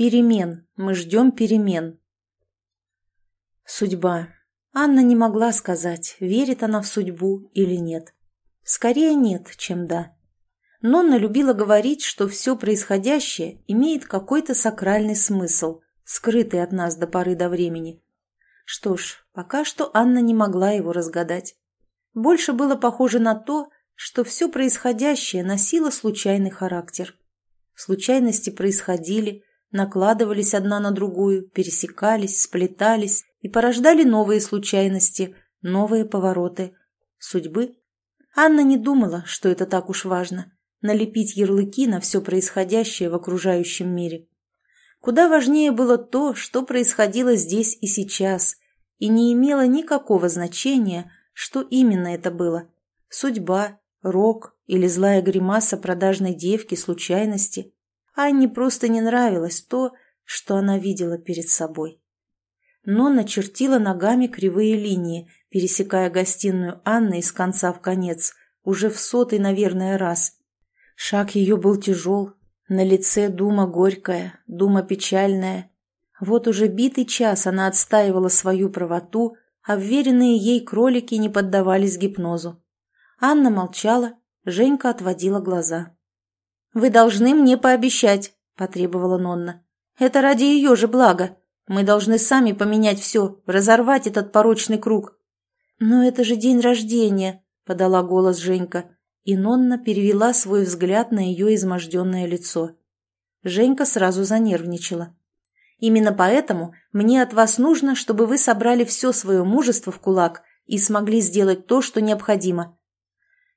Перемен. Мы ждем перемен. Судьба. Анна не могла сказать, верит она в судьбу или нет. Скорее нет, чем да. Нонна любила говорить, что все происходящее имеет какой-то сакральный смысл, скрытый от нас до поры до времени. Что ж, пока что Анна не могла его разгадать. Больше было похоже на то, что все происходящее носило случайный характер. Случайности происходили, накладывались одна на другую, пересекались, сплетались и порождали новые случайности, новые повороты. Судьбы? Анна не думала, что это так уж важно – налепить ярлыки на все происходящее в окружающем мире. Куда важнее было то, что происходило здесь и сейчас, и не имело никакого значения, что именно это было – судьба, рок или злая гримаса продажной девки, случайности. Анне просто не нравилось то, что она видела перед собой. Но начертила ногами кривые линии, пересекая гостиную Анны из конца в конец, уже в сотый, наверное, раз. Шаг ее был тяжел, на лице дума горькая, дума печальная. Вот уже битый час она отстаивала свою правоту, а вверенные ей кролики не поддавались гипнозу. Анна молчала, Женька отводила глаза. «Вы должны мне пообещать», – потребовала Нонна. «Это ради ее же блага. Мы должны сами поменять все, разорвать этот порочный круг». «Но это же день рождения», – подала голос Женька, и Нонна перевела свой взгляд на ее изможденное лицо. Женька сразу занервничала. «Именно поэтому мне от вас нужно, чтобы вы собрали все свое мужество в кулак и смогли сделать то, что необходимо».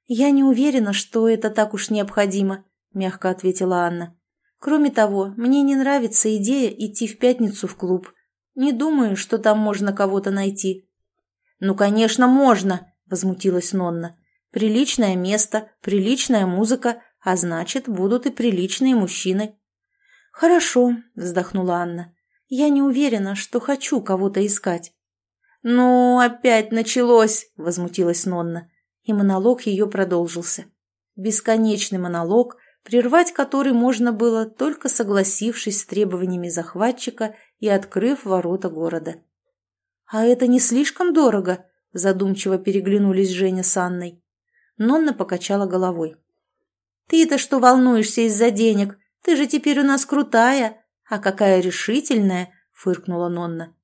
«Я не уверена, что это так уж необходимо», – мягко ответила Анна. «Кроме того, мне не нравится идея идти в пятницу в клуб. Не думаю, что там можно кого-то найти». «Ну, конечно, можно!» – возмутилась Нонна. «Приличное место, приличная музыка, а значит, будут и приличные мужчины». «Хорошо», – вздохнула Анна. «Я не уверена, что хочу кого-то искать». «Ну, опять началось!» – возмутилась Нонна. И монолог ее продолжился. Бесконечный монолог, прервать который можно было, только согласившись с требованиями захватчика и открыв ворота города. «А это не слишком дорого?» – задумчиво переглянулись Женя с Анной. Нонна покачала головой. «Ты-то что волнуешься из-за денег? Ты же теперь у нас крутая! А какая решительная!» – фыркнула Нонна.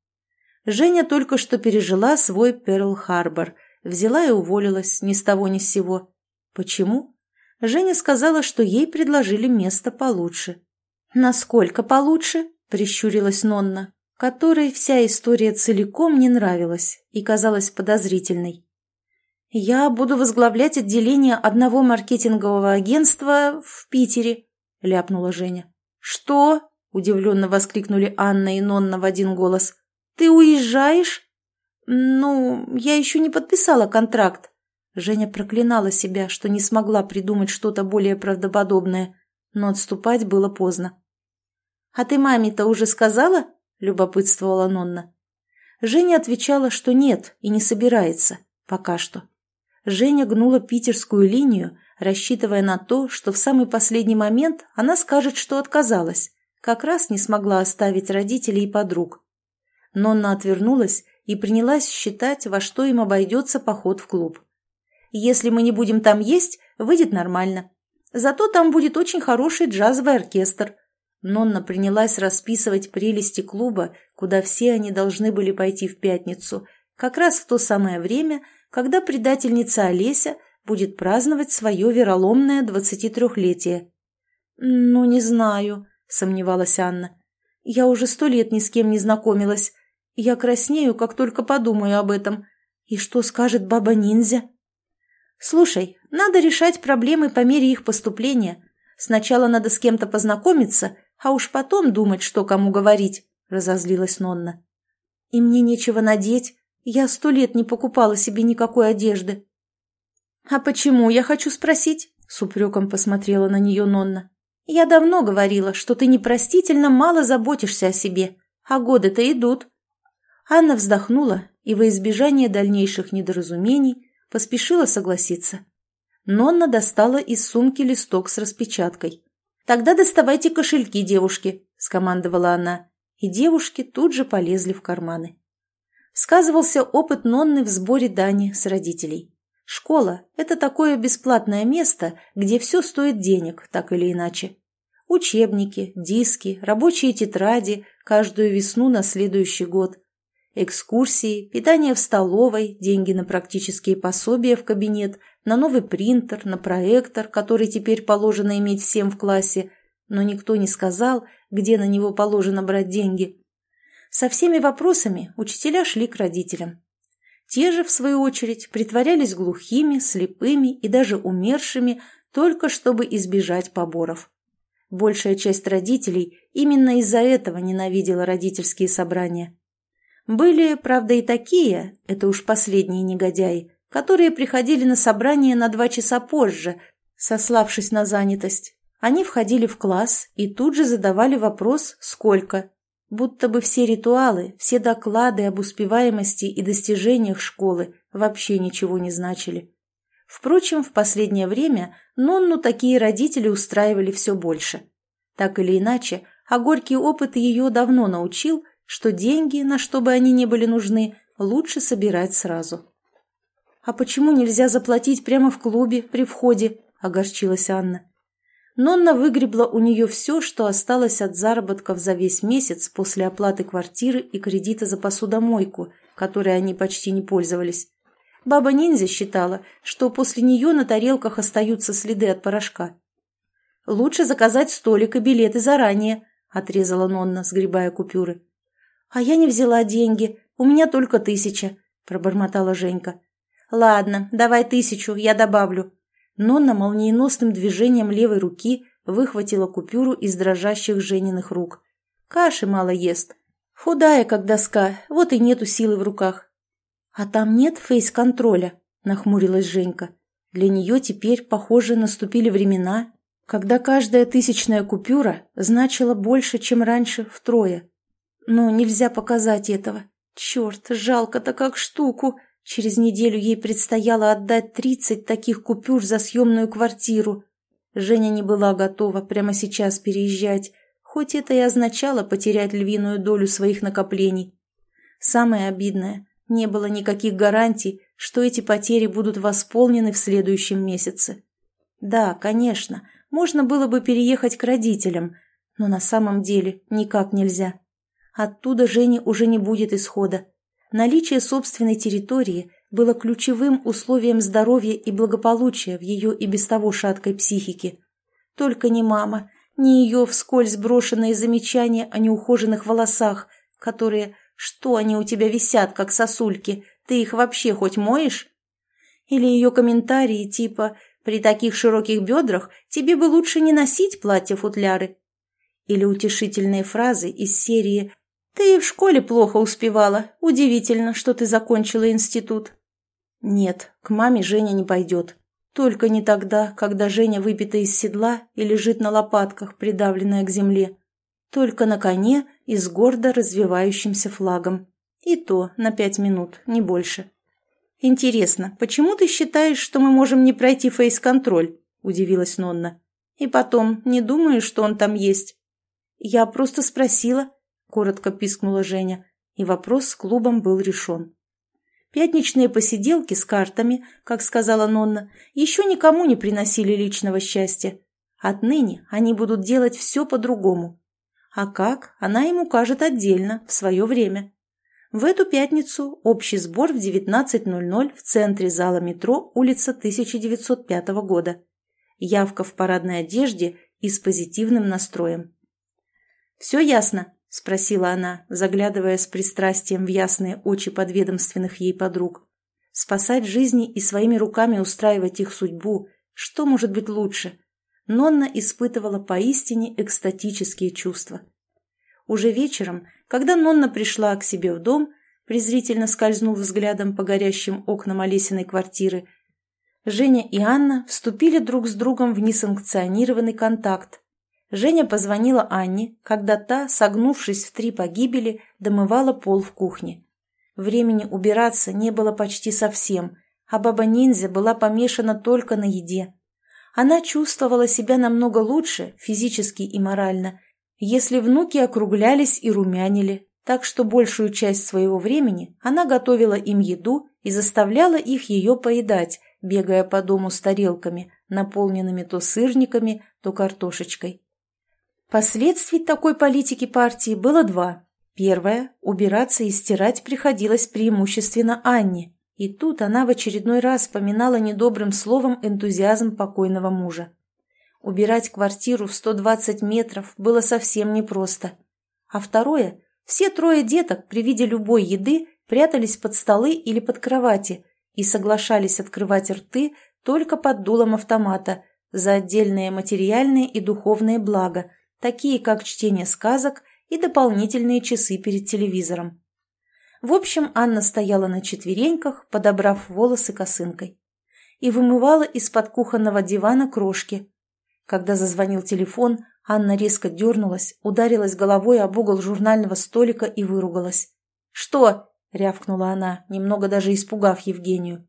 Женя только что пережила свой Перл-Харбор, взяла и уволилась ни с того ни с сего. Почему? Женя сказала, что ей предложили место получше. «Насколько получше?» – прищурилась Нонна, которой вся история целиком не нравилась и казалась подозрительной. «Я буду возглавлять отделение одного маркетингового агентства в Питере», – ляпнула Женя. «Что?» – удивленно воскликнули Анна и Нонна в один голос. «Ты уезжаешь?» «Ну, я еще не подписала контракт», Женя проклинала себя, что не смогла придумать что-то более правдоподобное, но отступать было поздно. «А ты маме-то уже сказала?» – любопытствовала Нонна. Женя отвечала, что нет и не собирается, пока что. Женя гнула питерскую линию, рассчитывая на то, что в самый последний момент она скажет, что отказалась, как раз не смогла оставить родителей и подруг. Нонна отвернулась и принялась считать, во что им обойдется поход в клуб. Если мы не будем там есть, выйдет нормально. Зато там будет очень хороший джазовый оркестр. Нонна принялась расписывать прелести клуба, куда все они должны были пойти в пятницу, как раз в то самое время, когда предательница Олеся будет праздновать свое вероломное двадцатитрехлетие. «Ну, не знаю», — сомневалась Анна. «Я уже сто лет ни с кем не знакомилась. Я краснею, как только подумаю об этом. И что скажет баба-ниндзя?» «Слушай, надо решать проблемы по мере их поступления. Сначала надо с кем-то познакомиться, а уж потом думать, что кому говорить», — разозлилась Нонна. «И мне нечего надеть. Я сто лет не покупала себе никакой одежды». «А почему, я хочу спросить?» — с упреком посмотрела на нее Нонна. «Я давно говорила, что ты непростительно мало заботишься о себе, а годы-то идут». Анна вздохнула и во избежание дальнейших недоразумений Поспешила согласиться. Нонна достала из сумки листок с распечаткой. «Тогда доставайте кошельки, девушки», — скомандовала она, и девушки тут же полезли в карманы. Сказывался опыт Нонны в сборе дани с родителей. Школа – это такое бесплатное место, где все стоит денег, так или иначе. Учебники, диски, рабочие тетради каждую весну на следующий год. Экскурсии, питание в столовой, деньги на практические пособия в кабинет, на новый принтер, на проектор, который теперь положено иметь всем в классе, но никто не сказал, где на него положено брать деньги. Со всеми вопросами учителя шли к родителям. Те же, в свою очередь, притворялись глухими, слепыми и даже умершими, только чтобы избежать поборов. Большая часть родителей именно из-за этого ненавидела родительские собрания. Были, правда, и такие, это уж последние негодяи, которые приходили на собрание на два часа позже, сославшись на занятость. Они входили в класс и тут же задавали вопрос «Сколько?», Будто бы все ритуалы, все доклады об успеваемости и достижениях школы вообще ничего не значили. Впрочем, в последнее время Нонну такие родители устраивали все больше. Так или иначе, а горький опыт ее давно научил, что деньги, на что бы они ни были нужны, лучше собирать сразу. «А почему нельзя заплатить прямо в клубе при входе?» – огорчилась Анна. Нонна выгребла у нее все, что осталось от заработков за весь месяц после оплаты квартиры и кредита за посудомойку, которой они почти не пользовались. Баба-ниндзя считала, что после нее на тарелках остаются следы от порошка. «Лучше заказать столик и билеты заранее», — отрезала Нонна, сгребая купюры. «А я не взяла деньги, у меня только тысяча», — пробормотала Женька. «Ладно, давай тысячу, я добавлю», Нонна молниеносным движением левой руки выхватила купюру из дрожащих Жениных рук. Каши мало ест. Худая, как доска, вот и нету силы в руках. «А там нет фейс-контроля?» – нахмурилась Женька. Для нее теперь, похоже, наступили времена, когда каждая тысячная купюра значила больше, чем раньше, втрое. Но нельзя показать этого. Черт, жалко-то как штуку. Через неделю ей предстояло отдать тридцать таких купюр за съемную квартиру. Женя не была готова прямо сейчас переезжать, хоть это и означало потерять львиную долю своих накоплений. Самое обидное, не было никаких гарантий, что эти потери будут восполнены в следующем месяце. Да, конечно, можно было бы переехать к родителям, но на самом деле никак нельзя. Оттуда Жене уже не будет исхода. Наличие собственной территории было ключевым условием здоровья и благополучия в ее и без того шаткой психике. Только не мама, не ее вскользь брошенные замечания о неухоженных волосах, которые «что они у тебя висят, как сосульки, ты их вообще хоть моешь?» Или ее комментарии типа «при таких широких бедрах тебе бы лучше не носить платья-футляры». Или утешительные фразы из серии ты и в школе плохо успевала. Удивительно, что ты закончила институт. Нет, к маме Женя не пойдет. Только не тогда, когда Женя выпита из седла и лежит на лопатках, придавленная к земле. Только на коне и с гордо развивающимся флагом. И то на пять минут, не больше. «Интересно, почему ты считаешь, что мы можем не пройти фейс-контроль?» – удивилась Нонна. «И потом, не думаю, что он там есть». «Я просто спросила», — коротко пискнула Женя, и вопрос с клубом был решен. Пятничные посиделки с картами, как сказала Нонна, еще никому не приносили личного счастья. Отныне они будут делать все по-другому. А как, она им укажет отдельно, в свое время. В эту пятницу общий сбор в 19.00 в центре зала метро, улица 1905 года. Явка в парадной одежде и с позитивным настроем. «Все ясно?» — спросила она, заглядывая с пристрастием в ясные очи подведомственных ей подруг. «Спасать жизни и своими руками устраивать их судьбу — что может быть лучше?» Нонна испытывала поистине экстатические чувства. Уже вечером, когда Нонна пришла к себе в дом, презрительно скользнув взглядом по горящим окнам Олесиной квартиры, Женя и Анна вступили друг с другом в несанкционированный контакт, Женя позвонила Анне, когда та, согнувшись в три погибели, домывала пол в кухне. Времени убираться не было почти совсем, а баба-ниндзя была помешана только на еде. Она чувствовала себя намного лучше, физически и морально, если внуки округлялись и румянили, так что большую часть своего времени она готовила им еду и заставляла их ее поедать, бегая по дому с тарелками, наполненными то сырниками, то картошечкой. Последствий такой политики партии было два. Первое – убираться и стирать приходилось преимущественно Анне, и тут она в очередной раз поминала недобрым словом энтузиазм покойного мужа. Убирать квартиру в 120 метров было совсем непросто. А второе – все трое деток при виде любой еды прятались под столы или под кровати и соглашались открывать рты только под дулом автомата за отдельные материальные и духовные блага, такие как чтение сказок и дополнительные часы перед телевизором. В общем, Анна стояла на четвереньках, подобрав волосы косынкой, и вымывала из-под кухонного дивана крошки. Когда зазвонил телефон, Анна резко дернулась, ударилась головой об угол журнального столика и выругалась. «Что?» — рявкнула она, немного даже испугав Евгению.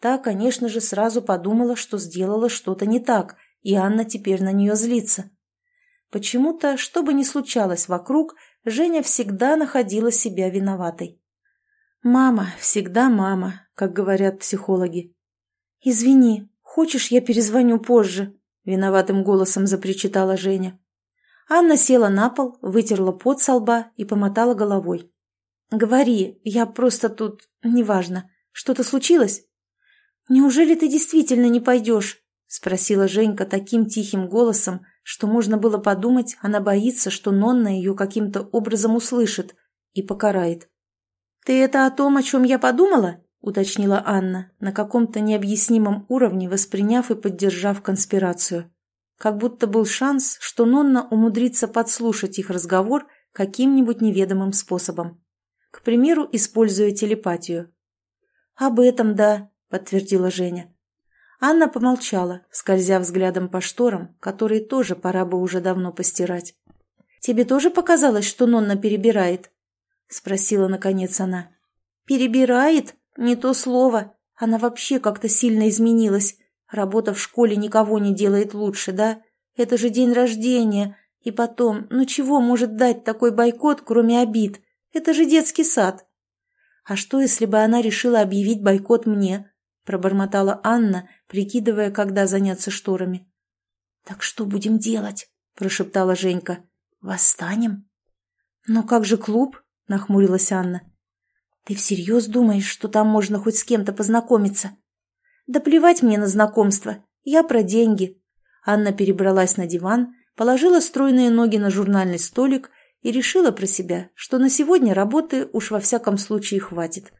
Та, конечно же, сразу подумала, что сделала что-то не так, и Анна теперь на нее злится. Почему-то, что бы ни случалось вокруг, Женя всегда находила себя виноватой. «Мама, всегда мама», как говорят психологи. «Извини, хочешь, я перезвоню позже?» Виноватым голосом запричитала Женя. Анна села на пол, вытерла пот со лба и помотала головой. «Говори, я просто тут... Неважно. Что-то случилось?» «Неужели ты действительно не пойдешь?» — спросила Женька таким тихим голосом, что можно было подумать, она боится, что Нонна ее каким-то образом услышит и покарает. «Ты это о том, о чем я подумала?» — уточнила Анна, на каком-то необъяснимом уровне восприняв и поддержав конспирацию. Как будто был шанс, что Нонна умудрится подслушать их разговор каким-нибудь неведомым способом. К примеру, используя телепатию. «Об этом, да», — подтвердила Женя. Анна помолчала, скользя взглядом по шторам, которые тоже пора бы уже давно постирать. «Тебе тоже показалось, что Нонна перебирает?» — спросила наконец она. «Перебирает? Не то слово. Она вообще как-то сильно изменилась. Работа в школе никого не делает лучше, да? Это же день рождения. И потом, ну чего может дать такой бойкот, кроме обид? Это же детский сад. А что, если бы она решила объявить бойкот мне?» Пробормотала Анна, прикидывая, когда заняться шторами. «Так что будем делать?» – прошептала Женька. «Восстанем?» «Но как же клуб?» – нахмурилась Анна. «Ты всерьез думаешь, что там можно хоть с кем-то познакомиться?» «Да плевать мне на знакомство. Я про деньги». Анна перебралась на диван, положила стройные ноги на журнальный столик и решила про себя, что на сегодня работы уж во всяком случае хватит.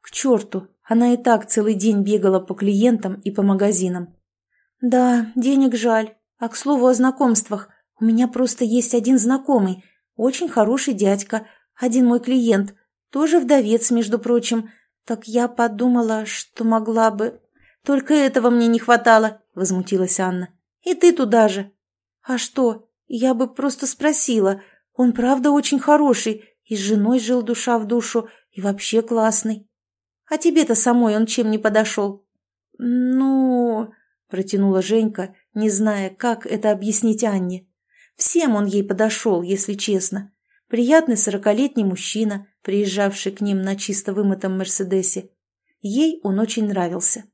К черту, она и так целый день бегала по клиентам и по магазинам. «Да, денег жаль. А к слову о знакомствах, у меня просто есть один знакомый, очень хороший дядька, один мой клиент, тоже вдовец, между прочим. Так я подумала, что могла бы...» «Только этого мне не хватало», — возмутилась Анна. «И ты туда же». «А что? Я бы просто спросила. Он правда очень хороший, и с женой жил душа в душу, и вообще классный». А тебе-то самой он чем не подошел?» «Ну...» — протянула Женька, не зная, как это объяснить Анне. «Всем он ей подошел, если честно. Приятный сорокалетний мужчина, приезжавший к ним на чисто вымытом Мерседесе. Ей он очень нравился.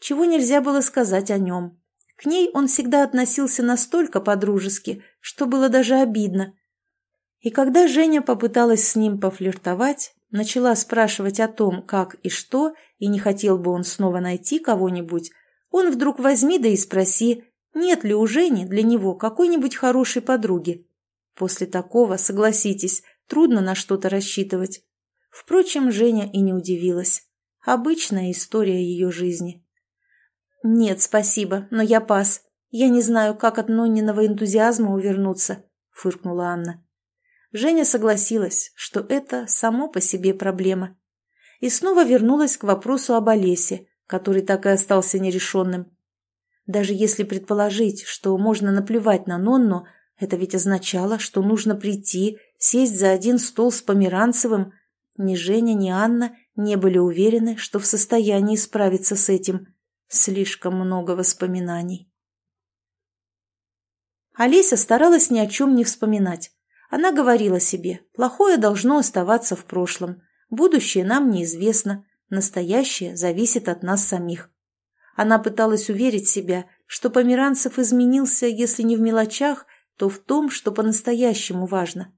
Чего нельзя было сказать о нем. К ней он всегда относился настолько по-дружески, что было даже обидно. И когда Женя попыталась с ним пофлиртовать, начала спрашивать о том, как и что, и не хотел бы он снова найти кого-нибудь, он вдруг возьми да и спроси, нет ли у Жени для него какой-нибудь хорошей подруги. После такого, согласитесь, трудно на что-то рассчитывать. Впрочем, Женя и не удивилась. Обычная история ее жизни. «Нет, спасибо, но я пас. Я не знаю, как от Нонниного энтузиазма увернуться», — фыркнула Анна. Женя согласилась, что это само по себе проблема. И снова вернулась к вопросу об Олесе, который так и остался нерешенным. Даже если предположить, что можно наплевать на Нонну, это ведь означало, что нужно прийти, сесть за один стол с Померанцевым. Ни Женя, ни Анна не были уверены, что в состоянии справиться с этим. Слишком много воспоминаний. Олеся старалась ни о чем не вспоминать. Она говорила себе, плохое должно оставаться в прошлом, будущее нам неизвестно, настоящее зависит от нас самих. Она пыталась уверить себя, что Померанцев изменился, если не в мелочах, то в том, что по-настоящему важно.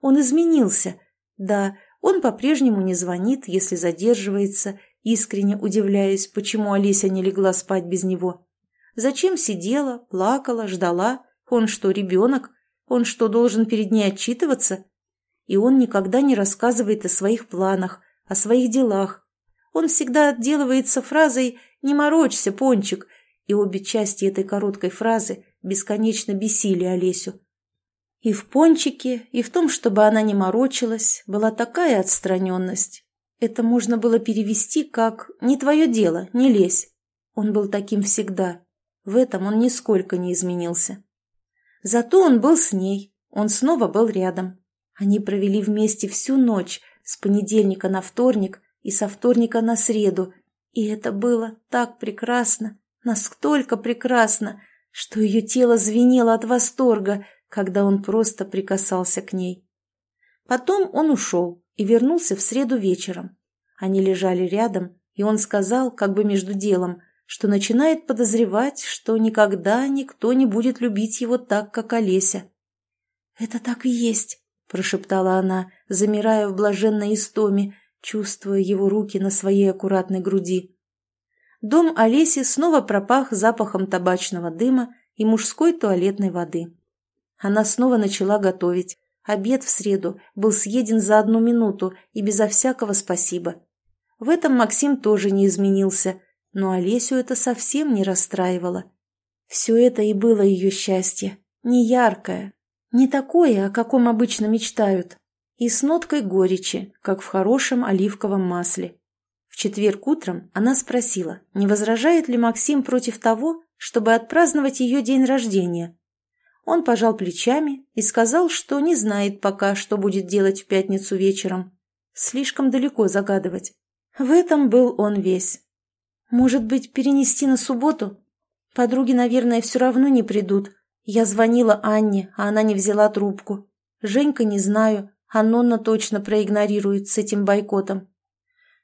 Он изменился. Да, он по-прежнему не звонит, если задерживается, искренне удивляясь, почему Олеся не легла спать без него. Зачем сидела, плакала, ждала? Он что, ребенок? Он что, должен перед ней отчитываться? И он никогда не рассказывает о своих планах, о своих делах. Он всегда отделывается фразой «Не морочься, Пончик», и обе части этой короткой фразы бесконечно бесили Олесю. И в Пончике, и в том, чтобы она не морочилась, была такая отстраненность. Это можно было перевести как «не твое дело, не лезь». Он был таким всегда. В этом он нисколько не изменился. Зато он был с ней, он снова был рядом. Они провели вместе всю ночь, с понедельника на вторник и со вторника на среду, и это было так прекрасно, настолько прекрасно, что ее тело звенело от восторга, когда он просто прикасался к ней. Потом он ушел и вернулся в среду вечером. Они лежали рядом, и он сказал, как бы между делом, что начинает подозревать, что никогда никто не будет любить его так, как Олеся. «Это так и есть», — прошептала она, замирая в блаженной истоме, чувствуя его руки на своей аккуратной груди. Дом Олеси снова пропах запахом табачного дыма и мужской туалетной воды. Она снова начала готовить. Обед в среду был съеден за одну минуту и безо всякого спасибо. В этом Максим тоже не изменился, но Олесю это совсем не расстраивало. Все это и было ее счастье. Не яркое, не такое, о каком обычно мечтают, и с ноткой горечи, как в хорошем оливковом масле. В четверг утром она спросила, не возражает ли Максим против того, чтобы отпраздновать ее день рождения. Он пожал плечами и сказал, что не знает пока, что будет делать в пятницу вечером. Слишком далеко загадывать. В этом был он весь. Может быть, перенести на субботу? Подруги, наверное, все равно не придут. Я звонила Анне, а она не взяла трубку. Женька не знаю, а Нонна точно проигнорирует с этим бойкотом.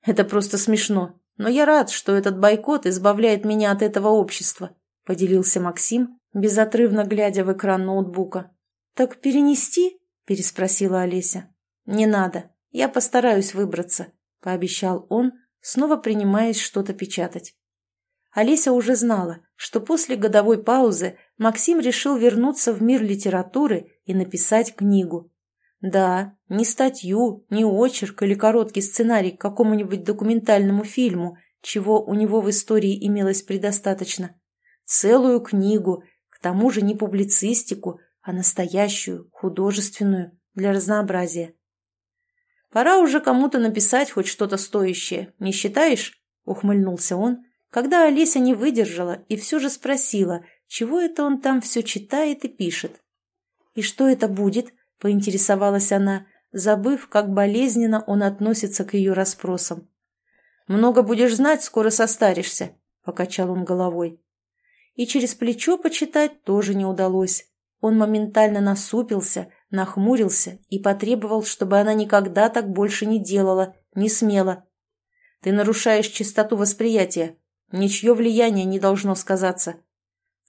Это просто смешно. Но я рад, что этот бойкот избавляет меня от этого общества, поделился Максим, безотрывно глядя в экран ноутбука. Так перенести? переспросила Олеся. Не надо. Я постараюсь выбраться, пообещал он, снова принимаясь что-то печатать. Олеся уже знала, что после годовой паузы Максим решил вернуться в мир литературы и написать книгу. Да, не статью, не очерк или короткий сценарий к какому-нибудь документальному фильму, чего у него в истории имелось предостаточно. Целую книгу, к тому же не публицистику, а настоящую, художественную, для разнообразия. Пора уже кому-то написать хоть что-то стоящее, не считаешь?» — ухмыльнулся он, когда Олеся не выдержала и все же спросила, чего это он там все читает и пишет. «И что это будет?» — поинтересовалась она, забыв, как болезненно он относится к ее расспросам. «Много будешь знать, скоро состаришься», — покачал он головой. И через плечо почитать тоже не удалось. Он моментально насупился, нахмурился и потребовал, чтобы она никогда так больше не делала, не смела. «Ты нарушаешь чистоту восприятия. Ничье влияние не должно сказаться».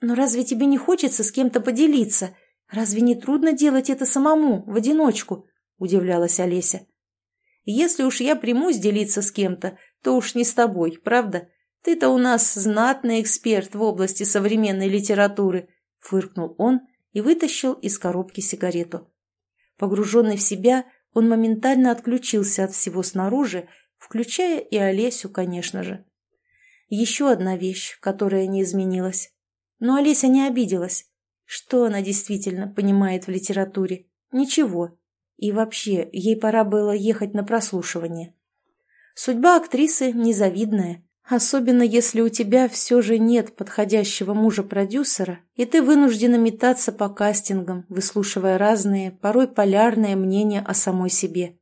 «Но разве тебе не хочется с кем-то поделиться? Разве не трудно делать это самому, в одиночку?» – удивлялась Олеся. «Если уж я примусь делиться с кем-то, то уж не с тобой, правда? Ты-то у нас знатный эксперт в области современной литературы», – фыркнул он и вытащил из коробки сигарету. Погруженный в себя, он моментально отключился от всего снаружи, включая и Олесю, конечно же. Еще одна вещь, которая не изменилась. Но Олеся не обиделась. Что она действительно понимает в литературе? Ничего. И вообще, ей пора было ехать на прослушивание. Судьба актрисы незавидная. Особенно если у тебя все же нет подходящего мужа-продюсера, и ты вынуждена метаться по кастингам, выслушивая разные, порой полярные мнения о самой себе.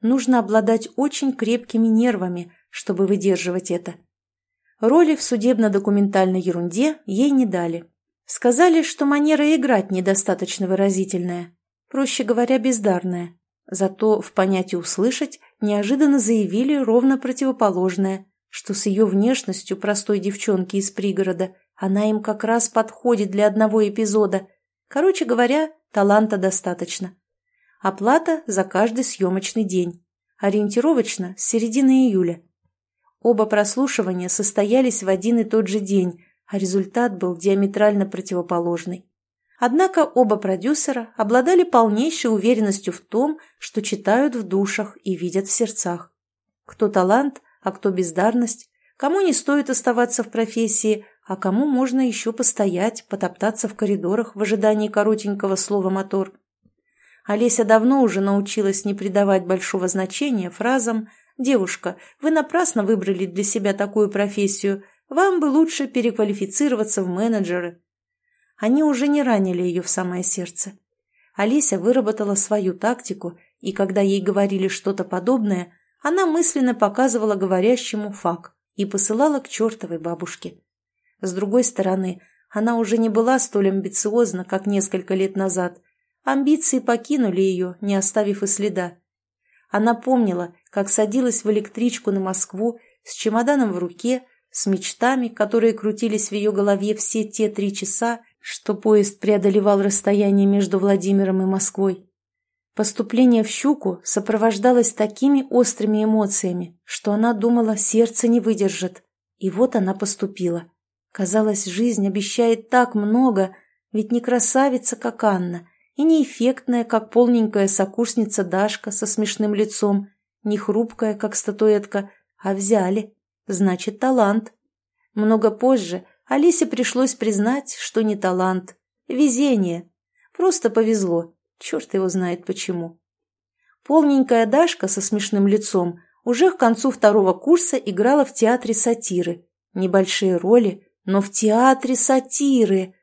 Нужно обладать очень крепкими нервами, чтобы выдерживать это. Роли в судебно-документальной ерунде ей не дали. Сказали, что манера играть недостаточно выразительная, проще говоря, бездарная. Зато в понятии «услышать» неожиданно заявили ровно противоположное, что с ее внешностью простой девчонки из пригорода она им как раз подходит для одного эпизода. Короче говоря, таланта достаточно. Оплата за каждый съемочный день. Ориентировочно с середины июля. Оба прослушивания состоялись в один и тот же день, а результат был диаметрально противоположный. Однако оба продюсера обладали полнейшей уверенностью в том, что читают в душах и видят в сердцах. Кто талант, а кто бездарность, кому не стоит оставаться в профессии, а кому можно еще постоять, потоптаться в коридорах в ожидании коротенького слова «мотор». Олеся давно уже научилась не придавать большого значения фразам «Девушка, вы напрасно выбрали для себя такую профессию. Вам бы лучше переквалифицироваться в менеджеры». Они уже не ранили ее в самое сердце. Олеся выработала свою тактику, и когда ей говорили что-то подобное, она мысленно показывала говорящему факт и посылала к чертовой бабушке. С другой стороны, она уже не была столь амбициозна, как несколько лет назад – Амбиции покинули ее, не оставив и следа. Она помнила, как садилась в электричку на Москву с чемоданом в руке, с мечтами, которые крутились в ее голове все те три часа, что поезд преодолевал расстояние между Владимиром и Москвой. Поступление в «Щуку» сопровождалось такими острыми эмоциями, что она думала, сердце не выдержит. И вот она поступила. Казалось, жизнь обещает так много, ведь не красавица, как Анна, и не эффектная, как полненькая сокурсница Дашка со смешным лицом, не хрупкая, как статуэтка, а взяли. Значит, талант. Много позже Алисе пришлось признать, что не талант. Везение. Просто повезло. Черт его знает почему. Полненькая Дашка со смешным лицом уже к концу второго курса играла в театре сатиры. Небольшие роли, но в театре сатиры.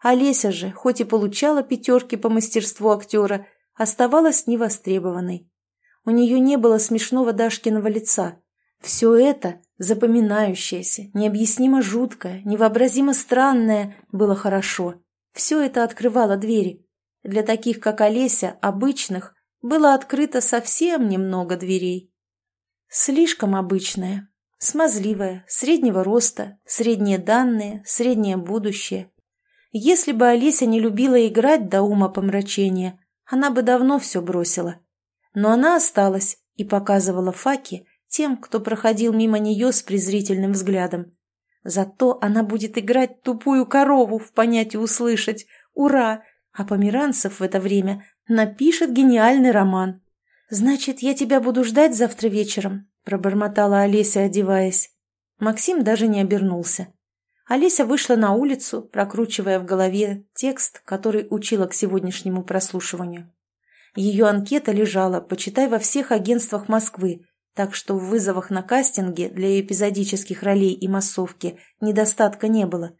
Олеся же, хоть и получала пятерки по мастерству актера, оставалась невостребованной. У нее не было смешного Дашкиного лица. Все это, запоминающееся, необъяснимо жуткое, невообразимо странное, было хорошо. Все это открывало двери. Для таких, как Олеся, обычных, было открыто совсем немного дверей. Слишком обычное, смазливое, среднего роста, средние данные, среднее будущее – если бы Олеся не любила играть до ума помрачения, она бы давно все бросила. Но она осталась и показывала факи тем, кто проходил мимо нее с презрительным взглядом. Зато она будет играть тупую корову в понятии «услышать». Ура! А Померанцев в это время напишет гениальный роман. «Значит, я тебя буду ждать завтра вечером», – пробормотала Олеся, одеваясь. Максим даже не обернулся. Олеся вышла на улицу, прокручивая в голове текст, который учила к сегодняшнему прослушиванию. Ее анкета лежала, почитай, во всех агентствах Москвы, так что в вызовах на кастинге для эпизодических ролей и массовки недостатка не было.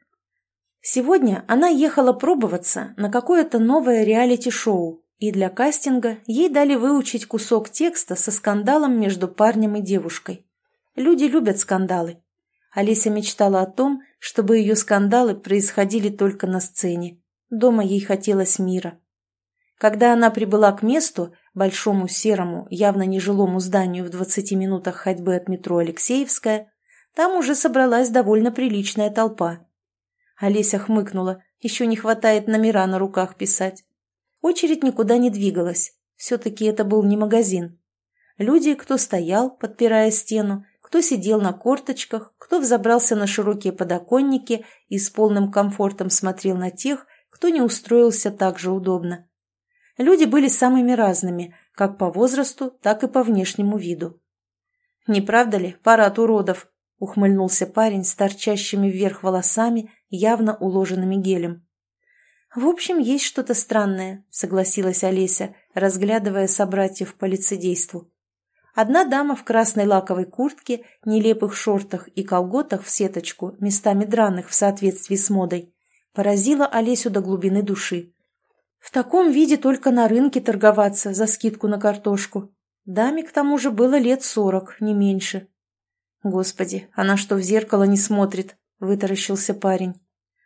Сегодня она ехала пробоваться на какое-то новое реалити-шоу, и для кастинга ей дали выучить кусок текста со скандалом между парнем и девушкой. Люди любят скандалы. Алиса мечтала о том, чтобы ее скандалы происходили только на сцене. Дома ей хотелось мира. Когда она прибыла к месту, большому серому, явно нежилому зданию в 20 минутах ходьбы от метро Алексеевская, там уже собралась довольно приличная толпа. Олеся хмыкнула, еще не хватает номера на руках писать. Очередь никуда не двигалась, все-таки это был не магазин. Люди, кто стоял, подпирая стену, кто сидел на корточках, кто взобрался на широкие подоконники и с полным комфортом смотрел на тех, кто не устроился так же удобно. Люди были самыми разными, как по возрасту, так и по внешнему виду. «Не правда ли, парад уродов?» — ухмыльнулся парень с торчащими вверх волосами, явно уложенными гелем. «В общем, есть что-то странное», — согласилась Олеся, разглядывая собратьев по лицедейству. Одна дама в красной лаковой куртке, нелепых шортах и колготах в сеточку, местами драных в соответствии с модой, поразила Олесю до глубины души. В таком виде только на рынке торговаться за скидку на картошку. Даме, к тому же, было лет сорок, не меньше. «Господи, она что, в зеркало не смотрит?» – вытаращился парень.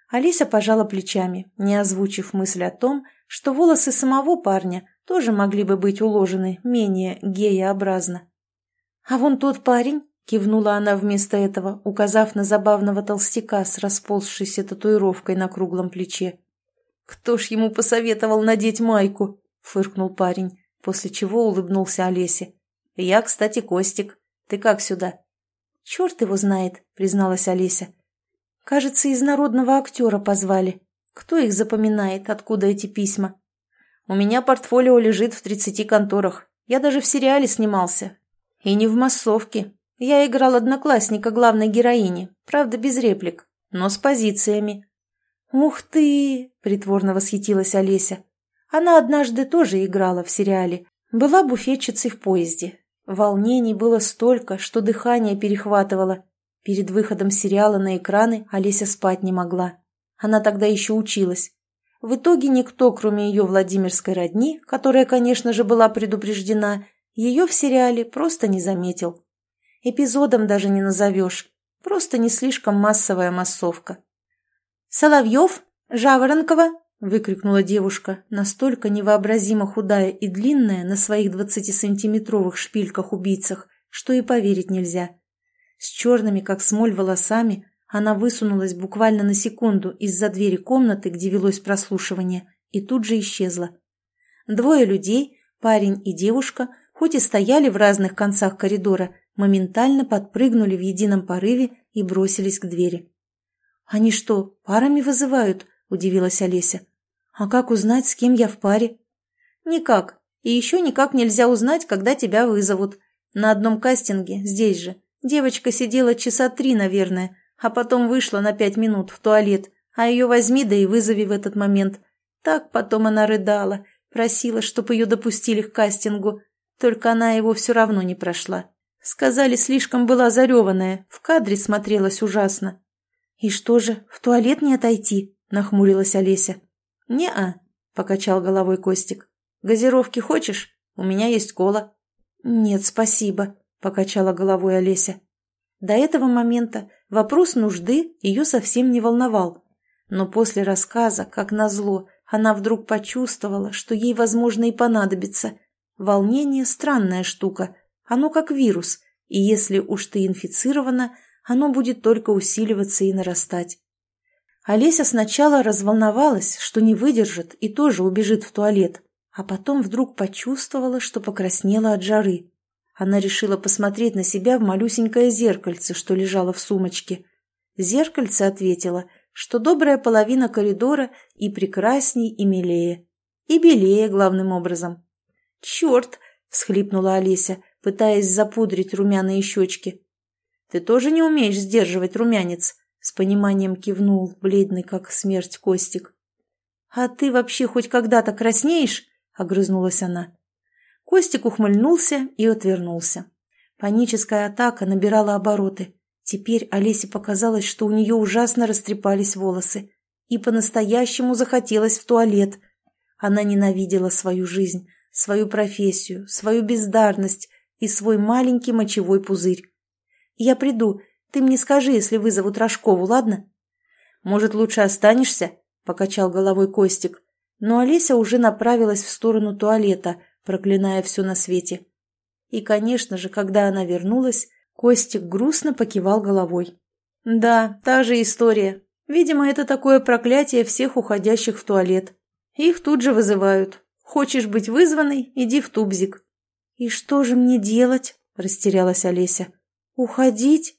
Олеся пожала плечами, не озвучив мысль о том, что волосы самого парня тоже могли бы быть уложены менее гееобразно. «А вон тот парень», — кивнула она вместо этого, указав на забавного толстяка с расползшейся татуировкой на круглом плече. «Кто ж ему посоветовал надеть майку?» — фыркнул парень, после чего улыбнулся Олесе. «Я, кстати, Костик. Ты как сюда?» «Черт его знает», — призналась Олеся. Кажется, из народного актера позвали. Кто их запоминает, откуда эти письма? У меня портфолио лежит в тридцати конторах. Я даже в сериале снимался. И не в массовке. Я играл одноклассника главной героини, правда, без реплик, но с позициями. «Ух ты!» – притворно восхитилась Олеся. Она однажды тоже играла в сериале. Была буфетчицей в поезде. Волнений было столько, что дыхание перехватывало. Перед выходом сериала на экраны Олеся спать не могла. Она тогда еще училась. В итоге никто, кроме ее Владимирской родни, которая, конечно же, была предупреждена, ее в сериале просто не заметил. Эпизодом даже не назовешь, просто не слишком массовая массовка. «Соловьев? Жаворонкова?» – выкрикнула девушка, настолько невообразимо худая и длинная на своих двадцатисантиметровых шпильках-убийцах, что и поверить нельзя. С черными, как смоль, волосами она высунулась буквально на секунду из-за двери комнаты, где велось прослушивание, и тут же исчезла. Двое людей, парень и девушка, хоть и стояли в разных концах коридора, моментально подпрыгнули в едином порыве и бросились к двери. «Они что, парами вызывают?» – удивилась Олеся. «А как узнать, с кем я в паре?» «Никак. И еще никак нельзя узнать, когда тебя вызовут. На одном кастинге, здесь же, Девочка сидела часа три, наверное, а потом вышла на пять минут в туалет, а ее возьми да и вызови в этот момент. Так потом она рыдала, просила, чтобы ее допустили к кастингу, только она его все равно не прошла. Сказали, слишком была зареванная, в кадре смотрелась ужасно. «И что же, в туалет не отойти?» – нахмурилась Олеся. «Не-а», – покачал головой Костик. «Газировки хочешь? У меня есть кола». «Нет, спасибо», — покачала головой Олеся. До этого момента вопрос нужды ее совсем не волновал. Но после рассказа, как назло, она вдруг почувствовала, что ей, возможно, и понадобится. Волнение – странная штука, оно как вирус, и если уж ты инфицирована, оно будет только усиливаться и нарастать. Олеся сначала разволновалась, что не выдержит и тоже убежит в туалет, а потом вдруг почувствовала, что покраснела от жары. Она решила посмотреть на себя в малюсенькое зеркальце, что лежало в сумочке. Зеркальце ответило, что добрая половина коридора и прекрасней, и милее. И белее, главным образом. «Черт!» — всхлипнула Олеся, пытаясь запудрить румяные щечки. «Ты тоже не умеешь сдерживать румянец?» — с пониманием кивнул, бледный, как смерть Костик. «А ты вообще хоть когда-то краснеешь?» — огрызнулась она. Костик ухмыльнулся и отвернулся. Паническая атака набирала обороты. Теперь Олесе показалось, что у нее ужасно растрепались волосы. И по-настоящему захотелось в туалет. Она ненавидела свою жизнь, свою профессию, свою бездарность и свой маленький мочевой пузырь. «Я приду. Ты мне скажи, если вызовут Рожкову, ладно?» «Может, лучше останешься?» – покачал головой Костик. Но Олеся уже направилась в сторону туалета – проклиная все на свете. И, конечно же, когда она вернулась, Костик грустно покивал головой. Да, та же история. Видимо, это такое проклятие всех уходящих в туалет. Их тут же вызывают. Хочешь быть вызванной – иди в тубзик. «И что же мне делать?» – растерялась Олеся. «Уходить?»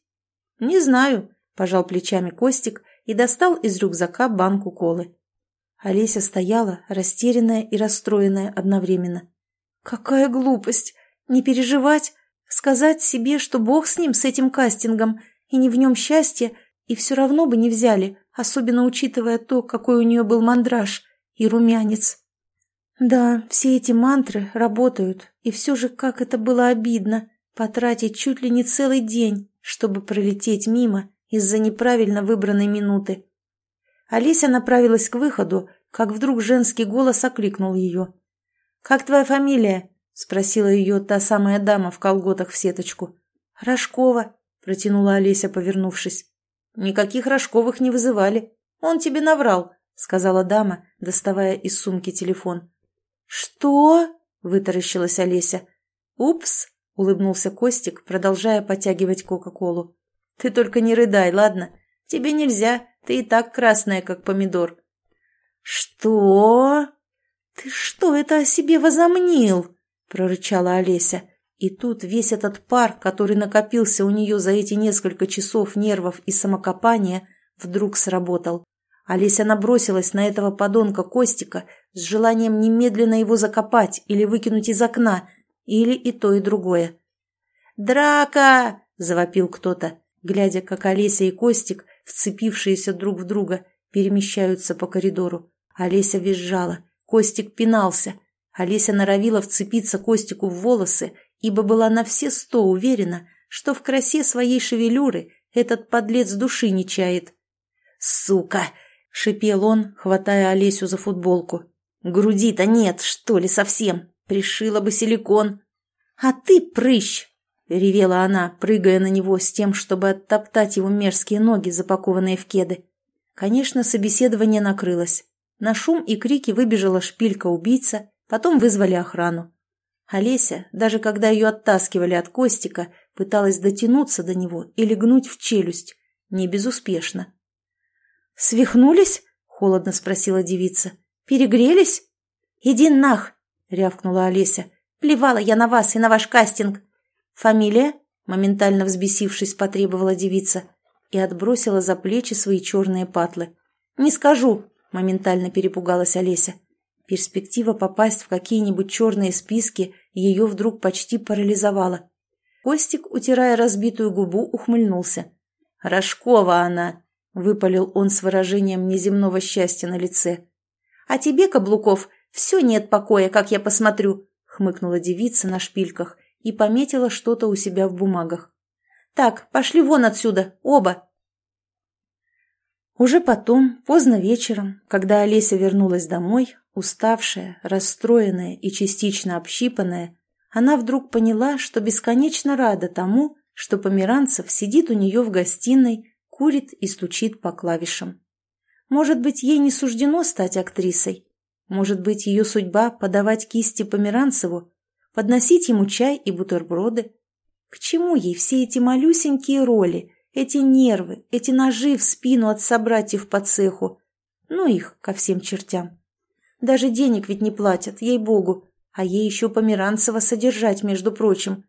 «Не знаю», – пожал плечами Костик и достал из рюкзака банку колы. Олеся стояла, растерянная и расстроенная одновременно. Какая глупость! Не переживать, сказать себе, что бог с ним, с этим кастингом, и не в нем счастье, и все равно бы не взяли, особенно учитывая то, какой у нее был мандраж и румянец. Да, все эти мантры работают, и все же как это было обидно, потратить чуть ли не целый день, чтобы пролететь мимо из-за неправильно выбранной минуты. Олеся направилась к выходу, как вдруг женский голос окликнул ее. «Как твоя фамилия?» — спросила ее та самая дама в колготах в сеточку. «Рожкова», — протянула Олеся, повернувшись. «Никаких Рожковых не вызывали. Он тебе наврал», — сказала дама, доставая из сумки телефон. «Что?» — вытаращилась Олеся. «Упс!» — улыбнулся Костик, продолжая потягивать Кока-Колу. «Ты только не рыдай, ладно? Тебе нельзя, ты и так красная, как помидор». «Что? Ты что это о себе возомнил?» — прорычала Олеся. И тут весь этот пар, который накопился у нее за эти несколько часов нервов и самокопания, вдруг сработал. Олеся набросилась на этого подонка Костика с желанием немедленно его закопать или выкинуть из окна, или и то, и другое. «Драка!» – завопил кто-то, глядя, как Олеся и Костик, вцепившиеся друг в друга, перемещаются по коридору. Олеся визжала, Костик пинался. Олеся норовила вцепиться Костику в волосы, ибо была на все сто уверена, что в красе своей шевелюры этот подлец души не чает. «Сука!» — шипел он, хватая Олесю за футболку. «Груди-то нет, что ли, совсем? Пришила бы силикон». «А ты прыщ!» — ревела она, прыгая на него с тем, чтобы оттоптать его мерзкие ноги, запакованные в кеды. Конечно, собеседование накрылось. На шум и крики выбежала шпилька-убийца, потом вызвали охрану. Олеся, даже когда ее оттаскивали от Костика, пыталась дотянуться до него и легнуть в челюсть. Не безуспешно. «Свихнулись?» — холодно спросила девица. «Перегрелись?» «Иди нах!» — рявкнула Олеся. «Плевала я на вас и на ваш кастинг!» «Фамилия?» — моментально взбесившись, потребовала девица и отбросила за плечи свои черные патлы. «Не скажу!» — моментально перепугалась Олеся. Перспектива попасть в какие-нибудь черные списки ее вдруг почти парализовала. Костик, утирая разбитую губу, ухмыльнулся. «Рожкова она!» — выпалил он с выражением неземного счастья на лице. «А тебе, Каблуков, все нет покоя, как я посмотрю!» — хмыкнула девица на шпильках и пометила что-то у себя в бумагах. «Так, пошли вон отсюда, оба!» Уже потом, поздно вечером, когда Олеся вернулась домой, Уставшая, расстроенная и частично общипанная, она вдруг поняла, что бесконечно рада тому, что Померанцев сидит у нее в гостиной, курит и стучит по клавишам. Может быть, ей не суждено стать актрисой? Может быть, ее судьба – подавать кисти Померанцеву, подносить ему чай и бутерброды? К чему ей все эти малюсенькие роли, эти нервы, эти ножи в спину от собратьев по цеху? Ну их ко всем чертям. Даже денег ведь не платят, ей-богу. А ей еще Померанцева содержать, между прочим.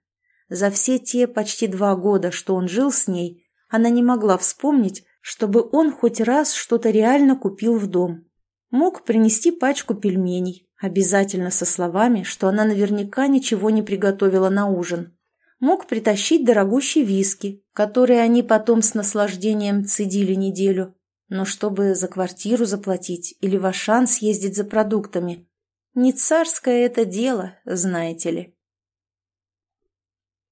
За все те почти два года, что он жил с ней, она не могла вспомнить, чтобы он хоть раз что-то реально купил в дом. Мог принести пачку пельменей, обязательно со словами, что она наверняка ничего не приготовила на ужин. Мог притащить дорогущие виски, которые они потом с наслаждением цедили неделю. Но чтобы за квартиру заплатить или в Ашан съездить за продуктами, не царское это дело, знаете ли.